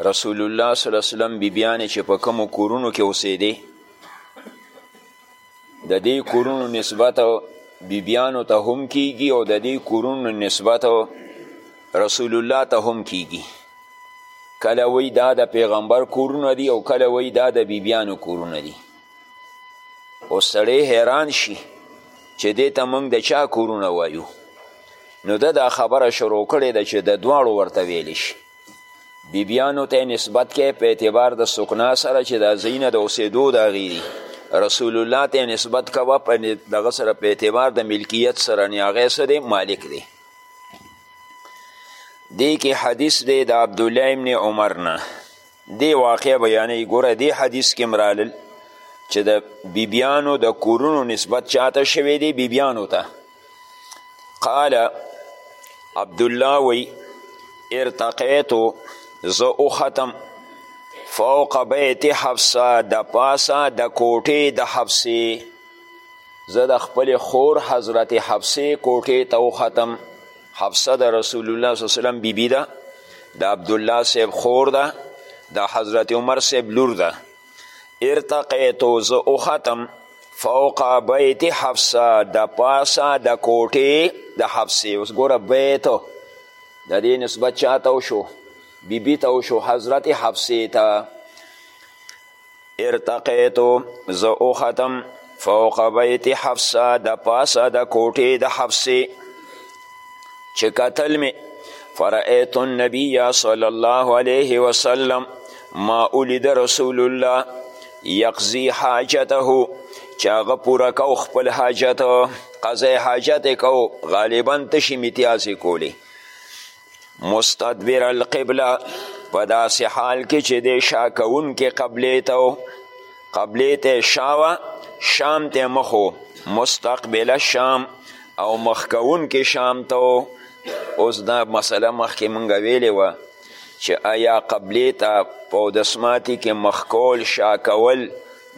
رسول الله صلی الله علیه وسلم بیبیانې چې په کومو کورونو کې اوسېدې د دې کورونو نسبت بیبیانو ته هم کیږي او د دې کورونو نسبت رسول الله ته هم کیږي کله وی دا د پیغمبر کورونه دي او کله وی دا د بیبیانو کورونه دي او سړی حیران شي چې دې ته موږ د چا کورونه وایو نو ده دا خبره شروع کړې ده چې د دواړو ورته ویلی شي بیبیانو ته نسبت کې په اعتبار د سکنا سره چې دا زینه د اوسېدو د هغې دي رسول الله ته نسبت کوه په دغه سره په اعتبار د ملکیت سره نې هغه څه دی مالک دی دې کې حدیث دی د عبدالله ابن عمر نه دې واقع بیانوي ګوره دې حدیث کې مرالل چې د بیبیانو د کورونو نسبت چاته شوی دی بیبیانو ته قال عبدالله وی ارتقیتو زه اوختم فوق بیت حفصه د پاسه د کوټې د حفصې زه د خپل خور حضرت حفصې کوټې ته وختم حفصه د رسول الله صلی وسلم بیبي ده د عبدالله صاحب خور ده د حضرت عمر صاحب لور ده ارتقیتو زه اوختم فوق بیت حفصه د پاسه د کوټې د حفصې اوس ګوره بیت د دې نسبت چاته وشو بیبي ته وشو حضرت حفصې ته ارتقیتو زه اوختم فوق بیت حفصه د پاسه د کوټې د حفصې چې کتل می فرأیت النبی صلی الله علیه وسلم ما اولید رسول الله یقضی حاجته چې هغه پوره کو خپل حاجت قضای حاجت کو غالبا تشي میتیازې کولې مستدبر القبله په داسې حال کې چې دی شا کوونکې قبلې ته قبلې ته شاوه شام ته مخو مستقبل الشام او مخ کوونکې شام ته اوس دا مسله مخکې مونږ ویلې وه چې آیا قبلې ته په اودسماتي کې مخ کول شا کول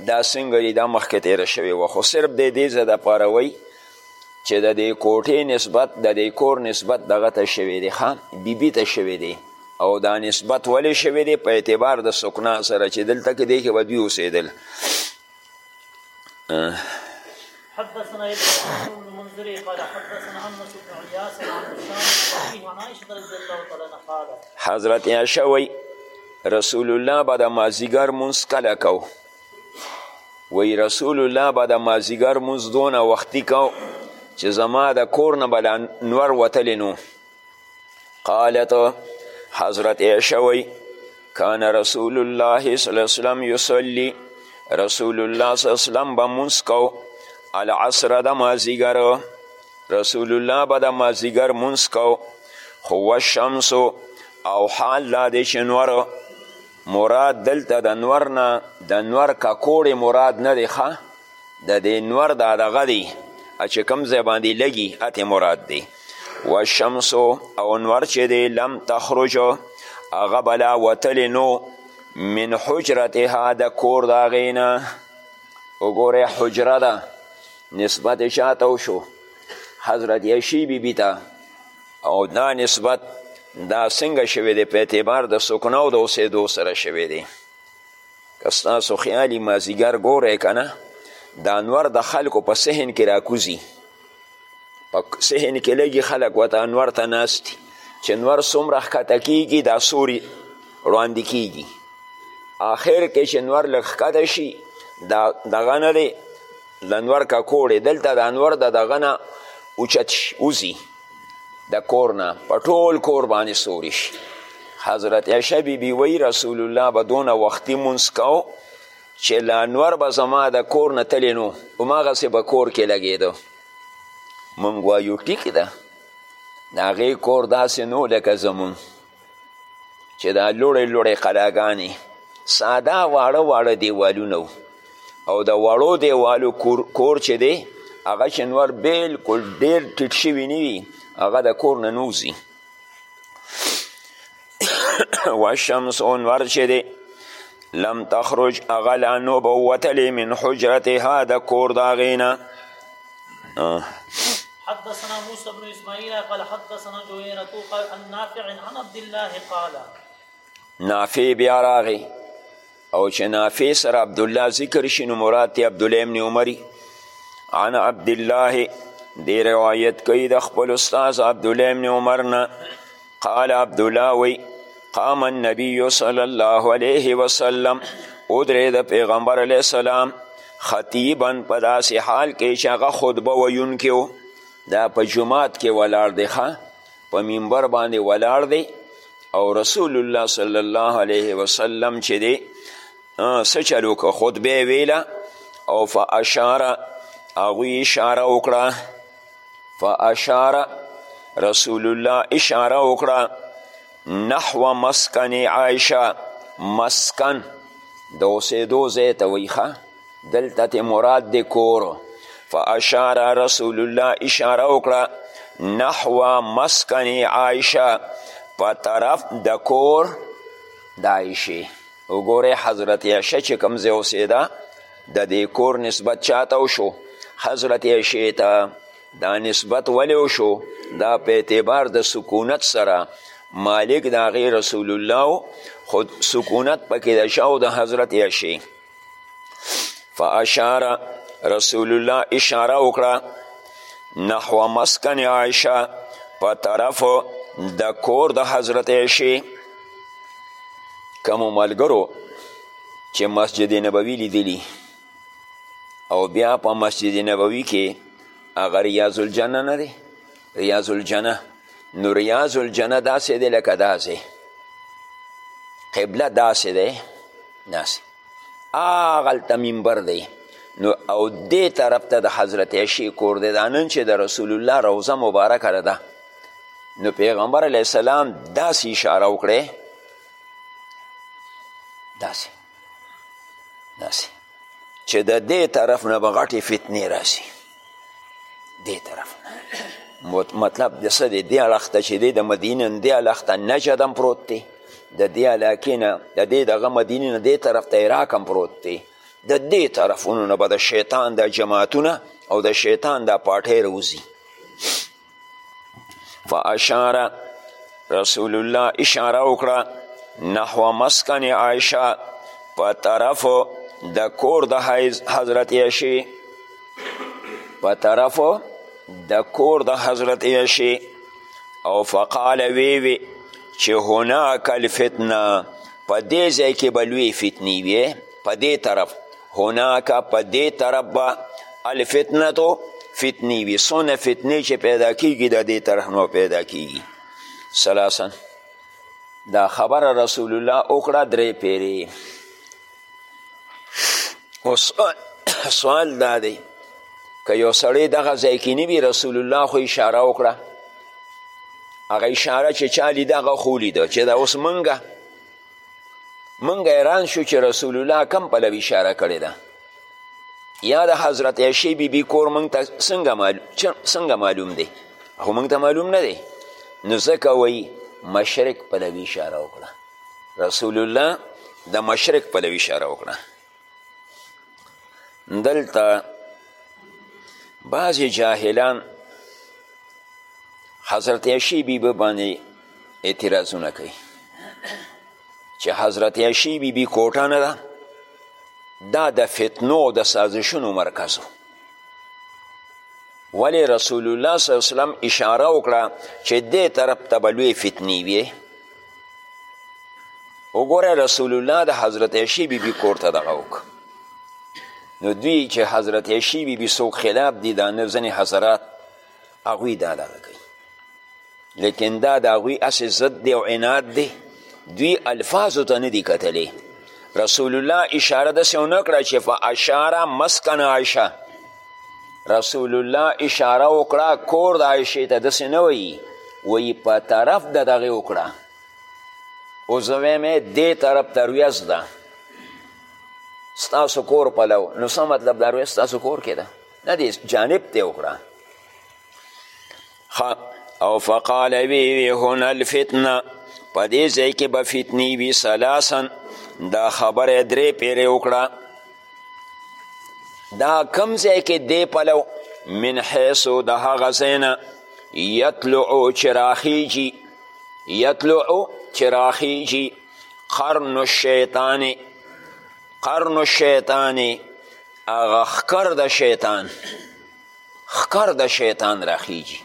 دا څنګه دي دا مخکې تېره شوې وه خو صرف د دې ځای دپاره وایي چې د دې کوټې نسبت د دې کور نسبت دغه ته شوی دی ښه بیبي ته شوی دی او دا نسبت ولې شوی دی په اعتبار د سکنا سره چې دلته کې دی کې به دوی اوسېدل حدثنا ابن المنذر قال حدثنا عمرو بن عياس عن هشام عن عائشه رضي الله تعالى عنها قالت حضرت عائشه وی رسول الله به د مازیګر مونځ کله کو وی رسول الله به د مازیګر موز دونه وختی کو چې زما د کور نه بلا نور وتلی نو قالت حضرت عیشه وی کان رسول الله صلی الله علیه وسلم یصلی رسول الله صلی الله علیه وسلم به مونځ کو العصر د مازیګر رسول الله به د مازیګر مونځ کو خو والشمس او حال دا دی چې نور مراد دلته د نور نه د نور ککوړې مراد نه دی ښه د دې نور دا دغه دی چې کوم ځای باندې لګي هتې مراد دی والشمس او نور چې دی لم تخرج هغه بلا وتلی نو من حجرتها د کور د هغې نه وګورئ حجره ده نسبت یې چاته وشو حضرت عیشي بیبي ته او دا نسبت دا څنګه شوی دی په اعتبار د سکنه او د اوسېدو سره شوی دی که ستاسو خیالي مازیګر ګوری که نه د انور د خلکو په صحن کې راکوزي په صحن کې لږي خلک ورته انور ته ناست دي چې انور څومره ښکته کیږي دا سوري وړاندې کیږي آخر کې چې انور لږ ښکته شي دا دغه نه دی د انور ککوړې دلته د انور د دغه نه اوچت شي وځي د کور نه په ټول کور باندې سوري شي حضرت عیشه بی بی وی رسول الله به دونه وختي مونځ کو چې لانور به زما د کور نه تلې نو هماغسې به کور کې لګېده مونږ وایو ټیک ده د هغې کور داسې نو لکه زمونږ چې دا لوړې لوړې قلاګانې ساده واړه واړه دیوالونه او د وړو دیوالو کور, کور چې دی هغه چې نور بلکل ډېر ټیټ شوي نه وي هغه د کور نه نوځي والشمس انور چې دی لم تخرج هغه لا نوبه وتلې من حجرتها د کور د هغې نه حدثنا موسى بن اسماعيل قال حدثنا جويرة قال عن نافع عن عبد الله قال نافع بیا راغی او چې نافع سره عبدالله ذکر شي نو مراد دی عبدالله ابن عمري عن عبدالله دی روایت کوي د خپل استاد عبدالله ابن عمر نه قال عبدالله وی قام النبی صلی الله علیه وسلم ادری د پیغمبر علیه السلام خطیبا په داسې حال کې چې هغه خطبه ویونکی و دا په جماعت کې ولاړ دی په منبر باندې ولاړ دی او رسول الله صلی الله علیه وسلم چې دی څه چل وکړه خطبه یې ویله او فاشاره هغوی اشاره وکړه فاشار رسول الله اشاره وکړه نحو مسکن عائشه مسکن د اوسېدو ځای ته وایي ښه دلته تې مراد د کور فاشار رسول الله اشاره وکړه نحو مسکن عائشه په طرف د کور د عایشې وګورئ حضرت عایشه چې کوم ځای اوسېده د دې کور نسبت چاته وشو حضرت عایشې ته دا نسبت ولې وشو دا په اعتبار د سکونت سره مالک د هغې رسول الله خو سکونت پکې د شاو د حضرت عایشې فاشار رسول الله اشاره وکړه نحو مسکن عایشه په طرف د کور د حضرت عایشې کومو ملګرو چې مسجد نبوي لیدلی او بیا په مسجد نبوي کې هغه ریاض الجنه نه دی ریاض الجنه نو ریاض الجنه داسې دی لکه داسې قبله داسې دی داسې هغلته منبر دی نو او دې طرف ته د حضرت عشی کور دی دا نن چې د رسول الله روزه مبارکه ده نو پیغمبر علیه السلام داسې اشاره وکړې داسې داسې چې د دې طرف نه به غټې فتنې راسي دې طرف نه مطلب د څه دی دې اړخ ته چې دی د مدینې نه دې اړخ ته نجد هم پروت دی د دې علاقې نه د دې دغه مدینې نه دې طرف ته عراق هم پروت دی د دې طرفونو نه به د شیطان د جماعتونه او د شیطان د پاټۍ روزي فاشاره رسول الله اشاره وکړه نحو مسکن عایشه په طرف د کور د حضرت عایشه په طرف د کور د حضرت عایشه او فقال وی وی چې هناک الفتنه په دې ځای کې به لوی فتنې وي په دې طرف هناک په دې طرف به الفتنتو فتنی وي څونه فتنې چې پیدا کیږي د دې طرح نو پیدا کیږي سلاسن دا خبره رسول الله وکړه درې پیرې اوس سوال دا دی که یو سړی دغه ځای کې نه وي رسول الله خو اشاره وکړه هغه اشاره چې چا لیده هغه خو لیده چې دا اوس منګه منګ ایران شو چې رسول الله کم پلو اشاره کړې ده یا د حضرت عیشې بی بی کور منګ ته څنګه معلوم, څنګه معلوم دی خو منګ ته معلوم نه دی نو ځکه وایي مشرق پلوي اشاره وکړه رسول الله د مشرق پلوي اشاره وکړه دلته بعضې جاهلان حضرت عشی بیبه باندې اعتراضونه کوي چې حضرت عشی بیبي کوټه نه ده دا د فتنو د سازشونو مرکز ولی رسول الله صلی الله علیه وسلم اشاره وکړه چې دې طرف ته به لوی فتنې وي وګوره رسول الله د حضرت عشی بی بی کور ته دغه وکړه نو دوی چې حضرت عشی بی بی څوک خلاف دي دا نه ځینې حضرات هغوی دا دغه کوي لیکن دا د هغوی هسې ضد دی او عناد دی دوی الفاظو ته نه دي کتلی رسول الله اشاره داسې ونه کړه چې فاشاره مسکن عایشه رسول الله اشاره وکړه کور د عایشې ته داسې نه وایي وایي په طرف د دغې وکړه اوس زه وایم دې طرف ته رویس ده ستاسو کور پلو نو څه مطلب دا رویس ستاسو کور کې ده نه دې جانب ته وکړه او فقال وی وی هنا الفتنه په دې ځای کې به فتنې وي سلاسن دا خبره درې پیرې وکړه دا کم ځای کې دی پلو من حیثو د هغه ځای نه یطلعو چې راخیږي یطلعو چې راخیږي قرن الشیطان قرن الشیطان هغه ښکر د شیطان ښکر د شیطان راخیجي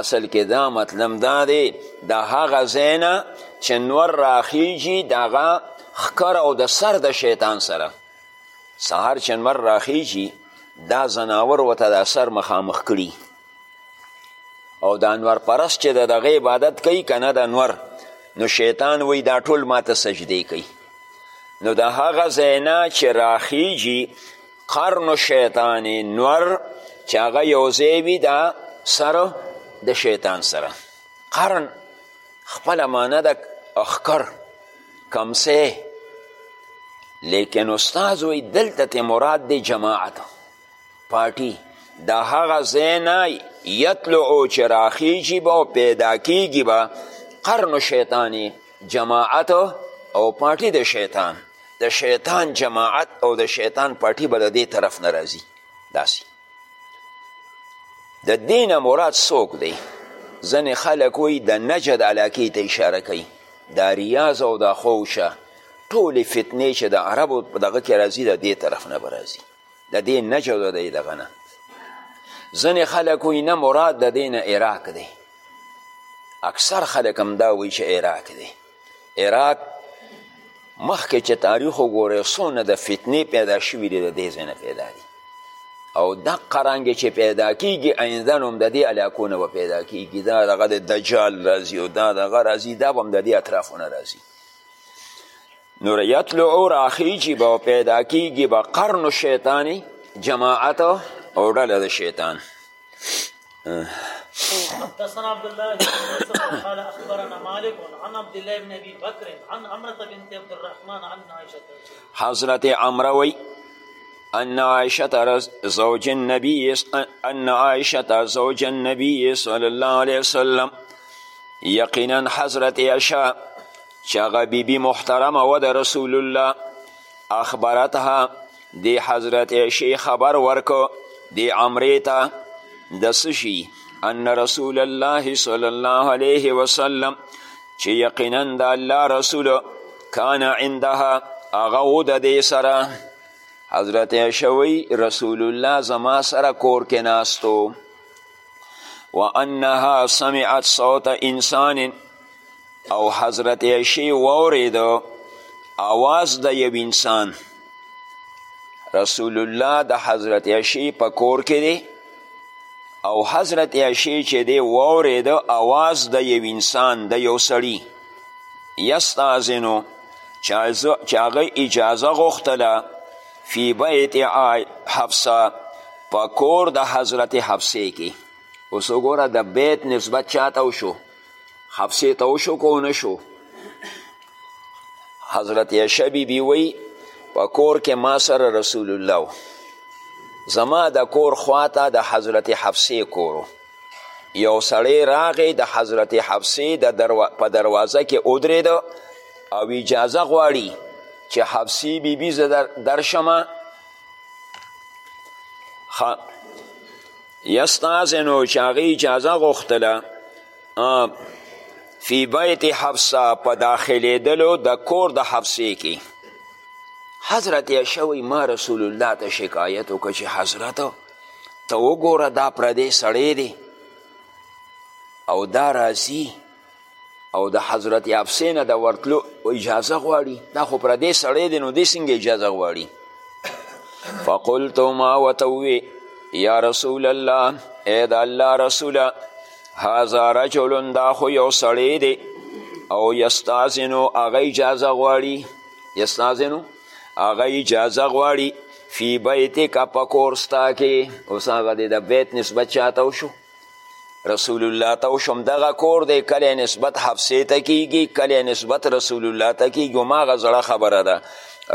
اصل کې دا مطلب دا دی د هغه ځای نه چې نور راخیجي د هغه ښکر او د سر د شیطان سره سهار چې نور راخیجي دا ځناور ورته د سر مخامخ کړي او د انور پرست چې د دغه عبادت کوي که نه د انور نو شیطان وی دا ټول ماته سجدې کوي نو د هغه ځای نه چې راخیجي قرن الشیطان نور چې هغه یو ځای وي دا سره د شیطان سره قرن خپله معنی ده اخکر کمسه لیکن استاذ وی دلته ته مراد دی جماعت پارټي د هغه ځای نه یطلعو چې راخیږي به او پیدا کیږي به قرن شیطاني جماعت او پارټي د شیطان د شیطان جماعت او د شیطان پارټي به د دې طرف نه راځي داسې د دې نه مراد څوک دی ځینې خلک وایي د نجد علاقې ته اشاره کوي دا ریاض او دا خوشه ټولې فتنې چې د عربو په دغه کې راځي د دې طرف نه به راځي د دې نجد د دې دغه نه ځینې خلک وایي نه مراد د دې نه عراق دی اکثر خلک هم دا وایي چې عراق دی عراق مخکې چې تاریخ وګورئ څونه د فتنې پیدا شوي دي د دې ځای نه پیدا دي او دقه رنګې چې پیدا کیږي آینده نو هم د دې علاقو نه به پیدا کیږي دا دغه د دجال راځي او دا دغه راځي دا به هم د دې اطرافو نه راځي نور یطلعو راخیږي به او پیدا کیږي به قرن شیطاني جماعت او ډله د شیطان حدثنا عبد الله بن يوسف قال اخبرنا مالك عن عبد الله بن ابي بكر عن امره بنت عبد الرحمن عن عائشه حضرت امره وي ان عائشه زوج النبي ان عائشه زوج النبي صلى الله عليه وسلم یقینا حضرت عائشه چې هغه بیبي محترمه وه د رسول الله اخبرتها دی حضرت عشی خبر ورکو دی عمری ته د سشي ان رسول الله صلی الله علیه وسلم چې یقینا د الله رسول کان عندها هغه و د دې سره حضرت عشوی رسول الله زما سره کور کې ناستو وانها سمعت صوت انسان او حضرت عیشی وورید آواز د یو انسان رسول الله د حضرت عیشی په کور کې دی او حضرت عیشی چې دی وورید آواز د یو انسان د یو سړی یستازنو چې هغه اجازه غوښتله فی بیت آی حفصه په کور د حضرت حفصه کې اوس وګوره د بیت نسبت چاته وشو حفصه ته وشو که ونه شو حضرت عیشه بیبي وی په کور کې ما سره رسول الله زما د کور خواته د حضرت حفصه کورو یو سړی راغی د حضرت حفصې د درو... په دروازه کې ودرېده او اجازه غواړي چې حفصې بیبي زه در... درشم یستاذنو چې هغې اجازه غوښتله فی بیت حفصه په داخلېدلو د دا کور د حفصې کې حضرت عایشه وایي ما رسول الله ته شکایت وکړ چې حضرت ته وګوره دا پردی سړی دی او دا راځي او د حضرت حفصې نه د ورتلو اجازه غواړي دا خو پردی سړی دی نو دی څنګه اجازه غواړي فقلت ما ورته ووې یا رسول الله ای د الله رسوله هذا رجل دا خو یو سړی دی او یستاذنو هغه اجازه غواړي یستاذنو هغه اجازه غواړي فی بیتک په کور ستا کې اوس هغه دی د بیت نسبت چاته وشو رسول الله ته وشو همدغه کور دی کله نسبت حفصې ته کیږي کله نسبت رسول الله ته کیږي هماغه زړه خبره ده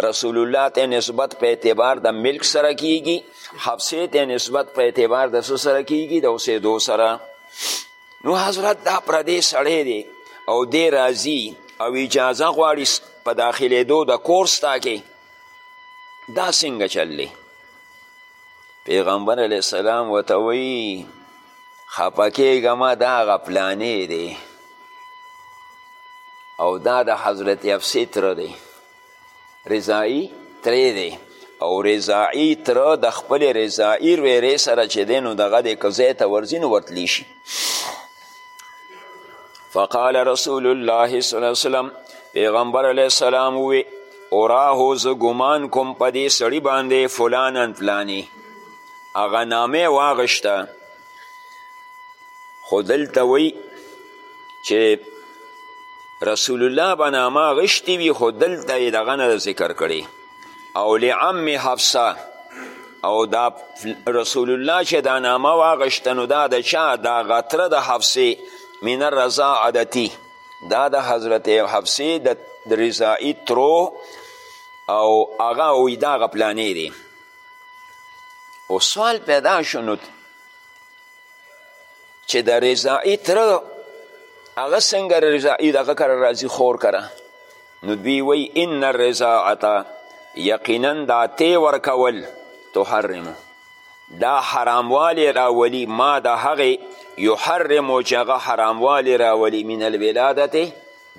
رسول الله ته نسبت په اعتبار د ملک سره کیږي حفصې ته نسبت په اعتبار د څه سره کیږي د اوسېدو سره نو حضرت دا پردی سړی دی او دی راځي او اجازه غواړي په داخلېدو د کور ستا کې دا څنګه چل دی پیغمبر علیه السلام ورته وایي خفه کېږه ما دا هغه پلانې دی او دا د حضرت افسې تره دی رضاعي ترې دی او رضاعي تره د خپل رضاعي ورېرې سره چې دی نو دغه دی که ځای ته ورځي نو ورتلی شي فقال رسول الله صلی الله علیه وسلم پیغمبر علیه السلام وی اوراه زه ګمان کوم په دې سړي باندې فلانن فلانی هغه نامه واغشته خو دلته وی چې رسول الله به نامه غشتي وي خو دلته یې دغه نه ذکر کړي او لعم حفصه او دا رسول الله چې دا نامه واغشته نو دا د چا دا غتره د حفصې من الرضا عادتي دا د حضرت حفصې د رضایي ترو او هغه وی دا غپلانې دی او سوال پیدا شو نو چې د رضاعي تره هغه څنګه رضاعي دغه کره راځي خور کره نو دوی وی ان الرضاعته یقینا دا تی ورکول تحرمو دا حراموالی راولی ما د هغې یحرمو چې هغه حراموالی راولی من الولادتې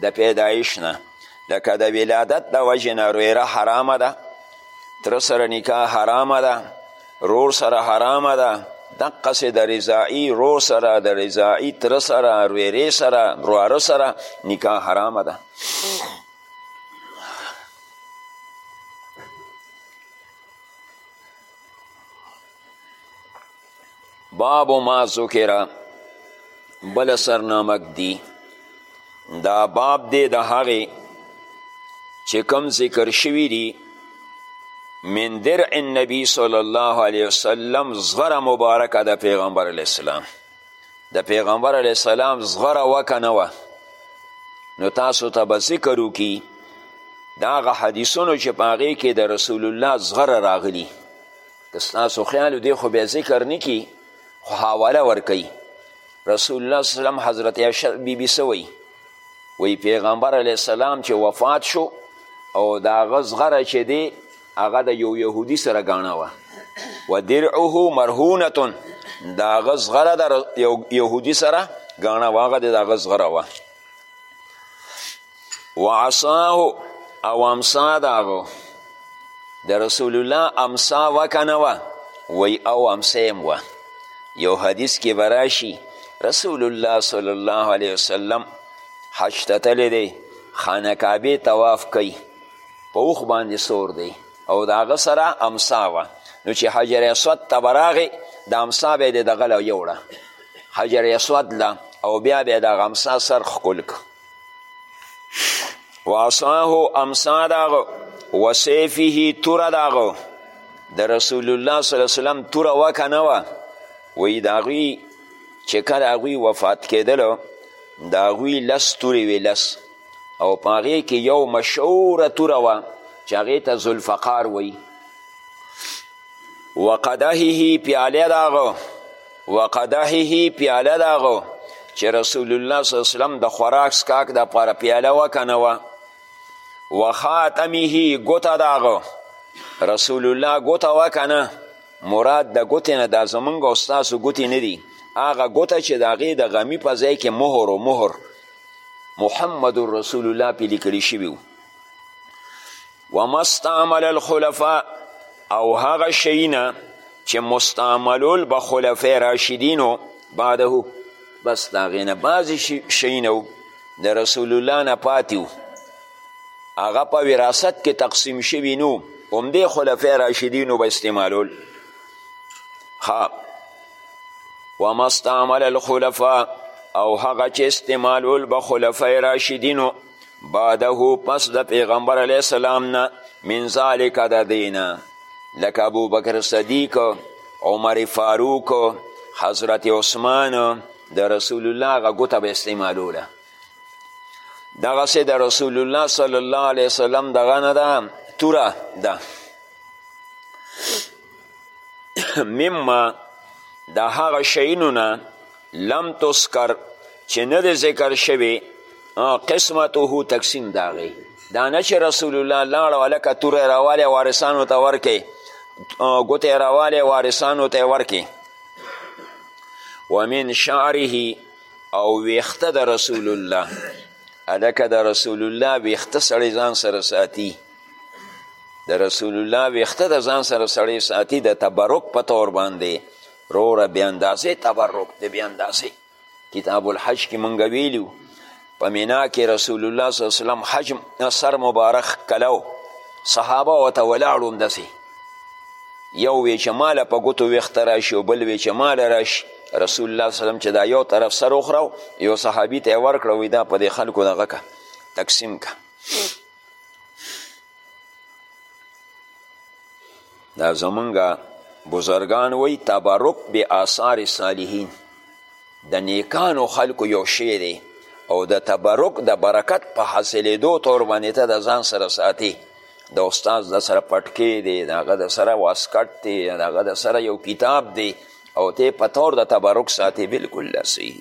د پیدایش نه لکه د ولادت د وجې نه رویره حرامه ده تره سره نکاح حرامه ده رور سره حرامه ده دقسې د رضایي رور سره د رضایي تره سره رویرې سره رواره سره نکاح حرامه ده باب ما ذکره بل سرنامک دی دا باب دی د هغې چې کم ذکر شوي دي من درع النبی صلی الله علیه وسلم زغره مبارکه د پیغمبر علیه السلام د پیغمبر علیه السلام زغره وکه نه وه نو تاسو ته به ذکر وکړي د هغه حدیثونو چې په هغې کې د رسول الله زغره راغلي که ستاسو خیال دی خو بیا ذکر نه کی خو حواله ورکوي رسول الله صلی وسلم حضرت عایشه بیبي څه وایي وایي پیغمبر علیه السلام چې وفات شو او د هغه زغره چې دی هغه د یو یهودي سره ګاڼه وه و درعه مرهونه د هغه زغره د یو یهودي سره ګاڼه وه هغه د هغه زغره وه و عصاه او امسا داغو د رسول الله امسا وکنه وه وی او امسیم وه یو حدیث کې براشي رسول الله صلی الله علیه وسلم حج ته تللی دی خانه کعبې طواف کوي په اوښ باندې سور دی او د هغه سره امسا وه نو چې حجر اسود ته به راغې د امسا به یې د دغه له یوړه حجر اسود له او بیا به یې د هغه امسا سر ښکل که وعصاه امسا داغه وسیفه توره داغه د رسول الله صلی الله علیه وسلم توره وکه نه وه وی د هغوی چې کله هغوی وفات کېدلو د هغوی لس تورې وې لس او په هغې کې یو مشهوره توره وه چې هغې ته ذوالفقار وایي وقدهه پیاله داغو وقدهه پیاله داغو چې رسول الله صلی الله علیه وسلم د خوراک سکاک د پاره پیاله وکنه وه وخاتمه ګوته داغو رسول الله ګوته وکنه مراد د ګوتې نه دا زمونږ او ستاسو ګوتې نه دي هغه ګوته چې د هغې د غمی په ځای کې مهر و مهر محمد رسول الله پې لیکلی شوي ومستعمل الخلفاء او هغه شیونه چې مستعملول به خلفای راشدینو بعده بس د هغې نه بعضې شیونه و د رسول الله نه پاتې و هغه په وراست کې تقسیم شوي نو همدې خلفای راشدینو به استعمالول ها وما استعمل الخلفاء او هغه چې استعمالول به خلفای راشدینو بعده پس د پیغمبر علیه السلام نه من ذالک د دینه لکه ابوبکر صدیق عمر فاروق حضرت عثمان د رسول الله هغه ګوته به استعمالوله دغسې د رسول الله صلی الله علیه وسلم دغه نه ده توره ده مما د هغه شیینو نه لم تذکر چې نه دی ذکر شوی قسمته تقسیم د هغې دا نه چې رسول الله لاړ هلکه توره یې راوالی وارثانو ته ورکې ګوته یې راوالی وارثانو ته یې ورکې ومن شعره او ویخته د رسول الله هلکه د رسول الله ویخته سړی ځان سره ساتي د رسول الله ویخته د ځان سره سړی ساتي د تبرک په طور باندې روره بې اندازې تبرک دی بې اندازې کتاب الحج کې مونږ ویلي په مینا کې رسول الله صلی الله وسلم حج سر مبارک کلو صحابه ورته ولاړو همداسې یو وی چې ماله په ګوتو ویښته راشي او بل وی چې ماله راشي رسول الله وسلم چې دا یو طرف سر وخره یو صحابي ته یې ورکړه وایي دا په دې خلکو دغه که تقسیم که دا زمونږ بزرگان وی تبرک به آثار صالحین د نیکانو خلکو یو شی دی او د تبرک د برکت په حاصلېدو تور باندې ته د ځان سره ساتي د استاد د سره پټکې دی د هغه د سره واسکټ دی د هغه د سره یو کتاب دی او ته په طور د تبرک ساتي بلکل صحیح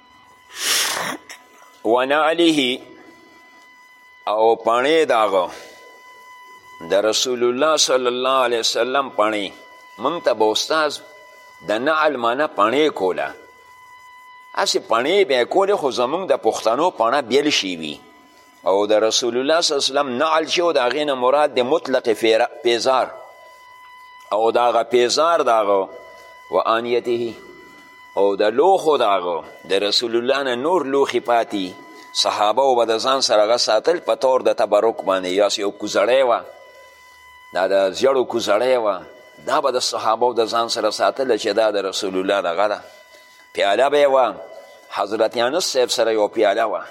ونعله او پڼې داغه د رسول الله صلی الله علیه وسلم پڼې موږ ته به استاد د نعل معنی پڼې کوله هسې پڼې به یې کولې خو زموږ د پښتنو پڼه بیل شي وي او د رسول الله صلی الله علیه وسلم نعل چې د هغې نه مراد د مطلق پیزار او د هغه پیزار د هغه و آنیته او د لوښو د هغه د رسول الله نه نور لوښي پاتي صحابه و به د ځان سره هغه ساتل په طور د تبرک باندې یا یو کوزړی وه دا د زیړو کوزړی وه دا به د صحابه د ځان سره ساتل چې دا د رسول الله دغه ده پیاله به یې وه حضرت انس صاحب سره یو پیاله وه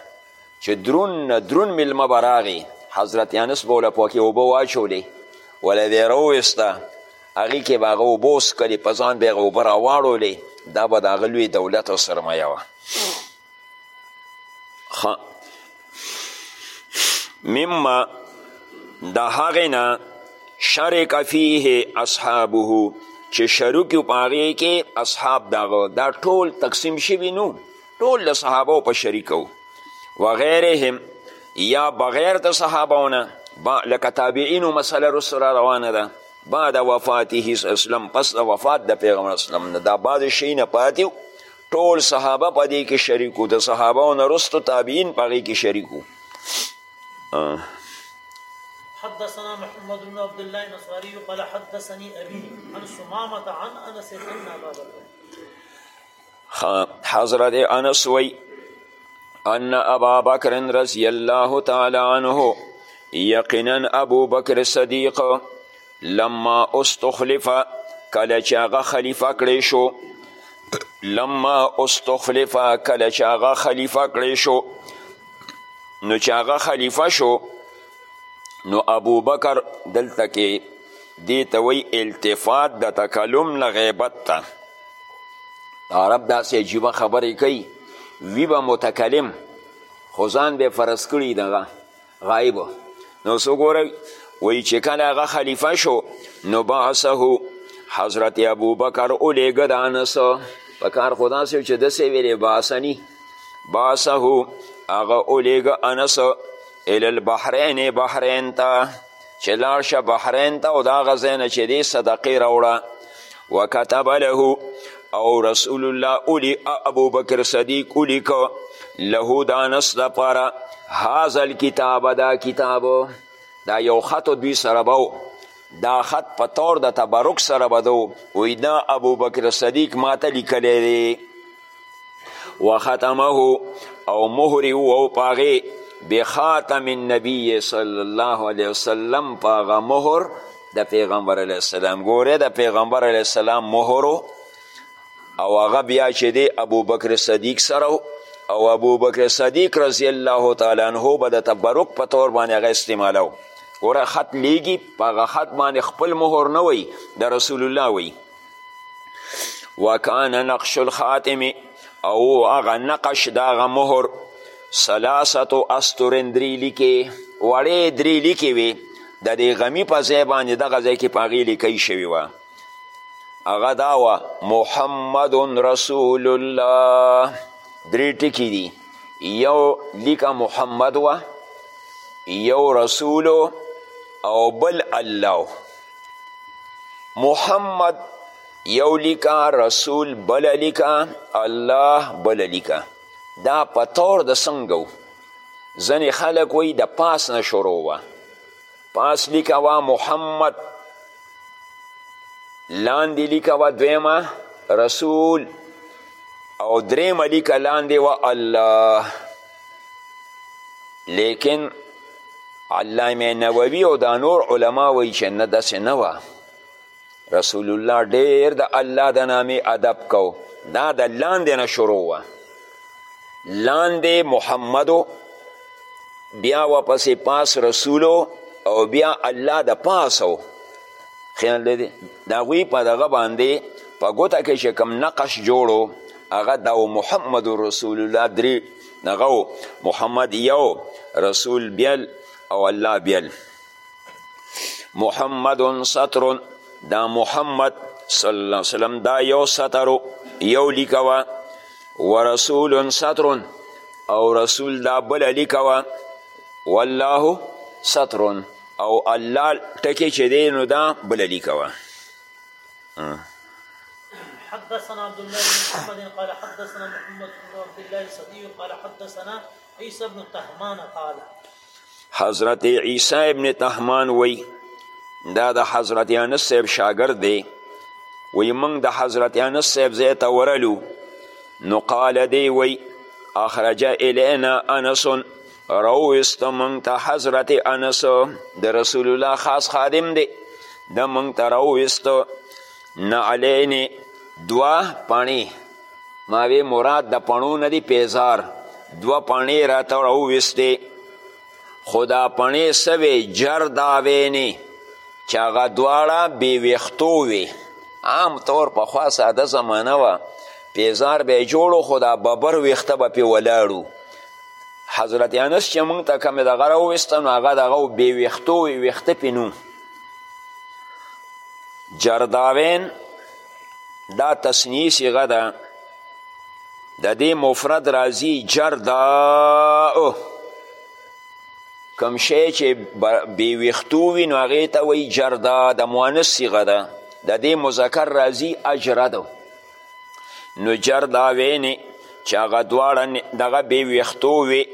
چې درون نه درون میلمه به راغی حضرت انس به له پکې اوبه واچولې وله به یې راوویسته هغې کې به هغه اوبه وڅکلې په ځان به یې هغه اوبه راواړولې دا به د هغه لوی دولت او سرمایه وه مما د هغې نه شرک فیه اصحابه چې شروع کیو په هغې کې اصحاب دغه دا ټول تقسیم شوي نو ټول د صحابو په شریکه و وغیرهم یا بغیر د صحابونه لکه تابعینو مسله رسو را روانه ده بعد وفاته اسلم پس د وفات د پیغمبر اسلم نه دا بعضې شی نه پاتې ټول صحابه په دې کې شریکو د صحابو نه رستو تابعین په هغې کې شریکو حدثنا محمد بن عبد الله النصاري قال حدثني ابي عن سمامه عن انس ان ابا بكر حضرت انس وی ان ابا بکر رضی الله تعالی عنه یقینا ابو بکر صدیق لما استخلف کله چې هغه خلیفه کړی شو لما استخلف کله چې هغه خلیفه کړی شو نو چې هغه خلیفه شو نو ابو بکر دلته کې دې ته التفات د تکلم له غیبت ته عرب داسې عجیبه خبرې کوي وی به متکلم خو ځان به فرض کړي دغه غایب نو څه ګورئ وایي چې کله هغه خلیفه شو نو بعثه حضرت ابوبکر ولیږه د انس په کار خو داسې چې داسې ویلې بعثني بعثه هغه ولیږه انس الی البحرین بحرین ته چې لاړ شه بحرین ته او د هغه ځای نه چې دې صدقې راوړه وکتب له او رسول الله اولی ابو بکر صدیق اولی که له دانس دا پارا هازل کتاب دا کتاب دا یو خط دوی سره باو دا خط په طور د تبرک سره بدو وی دا ابو بکر صدیق ماته لیکلی دی وختمه او مهری او پاغه بخاتم النبی صلی الله علیه وسلم پاغه مهر د پیغمبر علیه السلام ګوره د پیغمبر علیه السلام مهر او هغه بیا چې دی ابو بکر صدیق سره او ابو بکر صدیق رضی الله تعالی عنه به د تبرک په طور باندې هغه استعمالو ګوره خط لیږي په هغه خط باندې خپل مهر نه وي د رسول الله وي وکان نقش الخاتم او هغه نقش د هغه مهر ثلاثتو استورن درې لیکې وړې درې لیکې وې د دې غمی په ځای باندې دغه ځای کې په هغې لیکۍ شوې وه هغه دا وه محمد رسول الله درې ټکي دي یو لیکه محمد وه یو رسولو او بل الله محمد یو لیکه رسول بل لیکه الله بل لیکه دا په طور د څنګه و ځینې خلک وایي د پاس نه شروع وه پاس لیکه وه محمد لاندې لیکه وه دویمه رسول او دریمه لیکه لاندې وه الله لیکن علامه نووي او دا نور علما وایي چې نه داسې نه وه رسول الله ډیر د الله د نامې ادب کو دا د لاندې نه شروع وه لاندې محمدو بیا وپسې پاس رسولو او بیا الله د پاسو خیال دی د هغوی په دغه باندې په ګوته کې چې کوم نقش جوړو هغه دا و محمد رسول الله درې هغه و محمد یو رسول بیل او الله بیل محمد سطر دا محمد صلی الله علیه وسلم دا یو سطر یو لیکه وه ورسول سطر او رسول دا بله لیکه وه والله سطر او الله ټکی چې دی نو دا بله لیکه وه حدثنا عبد الله بن محمد قال حدثنا محمد بن عبد الله الصديق قال حدثنا عيسى بن تهمان قال حضرت عیسی ابن تهمان وی دا د حضرت انس صاحب شاګرد دی وی موږ د حضرت انس صاحب ځای ته ورلو نو قال دی وی اخرج الینا انس راوست مونږ ته حضرت انس د رسول الله خاص خادم دی د مونږ ته راوست نعلین دوا پاڼې ماوی مراد د پاڼو نه دی پیزار دوا پاڼې راته راوستې خو دا پاڼې څه وې جرداوینې چې هغه دواړه بې ویښتو وې عام طور پخوا ساده زمانه وه پیزار به یې جوړو خو دا ببر ویښته به پې ولاړو حضرت انس چې موږ ته کومې دغه راوویسته نو هغه دغه بې ویښتو وې ویښته پې نو جرداوین دا تصنیه صیغه ده د دې مفرد راځي جردا کم شی چې بې ویښتو وي نو هغې ته وایي جردا د مؤنث صیغه ده د دې مذکر راځي اجرد نو جر دا وینې چې هغه دواړه دغه بې ویښتو وي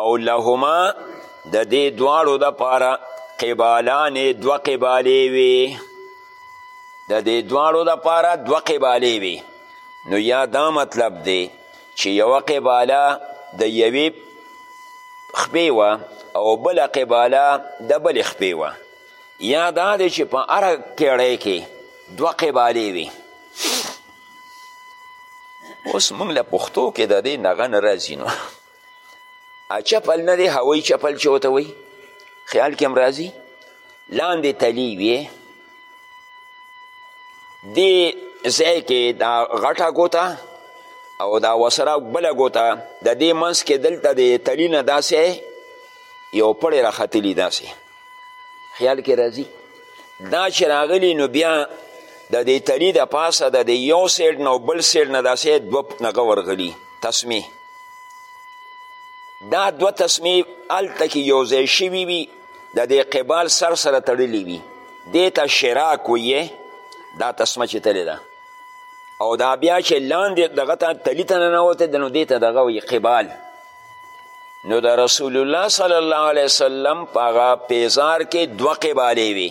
او لهما د دې دواړو دپاره قبالانې دوه قبالې وي د دې دواړو دپاره دوه قبالې وي نو یا دا مطلب دی چې یوه قباله د یوې خپې وه او بله قباله د بلې خپې وه یا دا دی چې په هره کیړۍ کې دوه قبالې وي اوس موږ له پښتو کې د دې نغه نه راځي نو چپل نه دی هوایي چپل چې ورته وایي خیال کې هم راځي لاندې تلی وي دې ځای کې دا غټه ګوته او دا وسره بله ګوته د دې منځ کې دلته د تلی نه داسې یو پړی راختلی داسې خیال کې راځي دا چې راغلي نو بیا د دې تلی د پاسه د دې یو سیډ نه او بل سیډ نه داسې دوه نغه ورغلي تسمې دا دوه تسمې هلته کې یو ځای شوي وي د دې قبال سر سره تړلي وي دې ته شراک ویې دا تسمه چې تلې ده او دا بیا چې لاندې دغه ته تلی ته ننوتې د نو دې ته دغه وي قبال نو د رسول الله صلی الله علیه وسلم په هغه پیزار کې دوه قبالې وي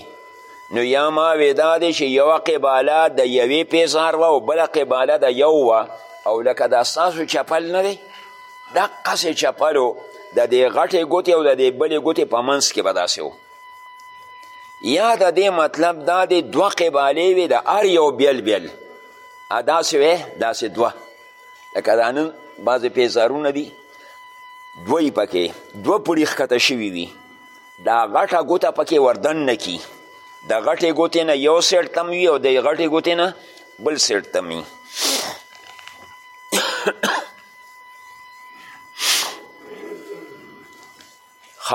نو یا ما وې دا دی چې یوه قباله د یوې پیزار وه او بله قباله د یو وه او لکه دا ستاسو چپل نه دی دقسې چپلو د دې غټې ګوتې او د دې بلې ګوتې په منځ کې به داسې و یا د دې مطلب دا دی دوه قبالې وې د هر یو بیل بیل داسې وې داسې دوه لکه دا نن بعضې پیزارونه دي دوی پکې دوه پړي ښکته شوي وي دا غټه ګوته پکې وردن نه کی د غټې ګوتې نه یو سیټ تم وي او د غټې ګوتې نه بل سیټ تم وي خ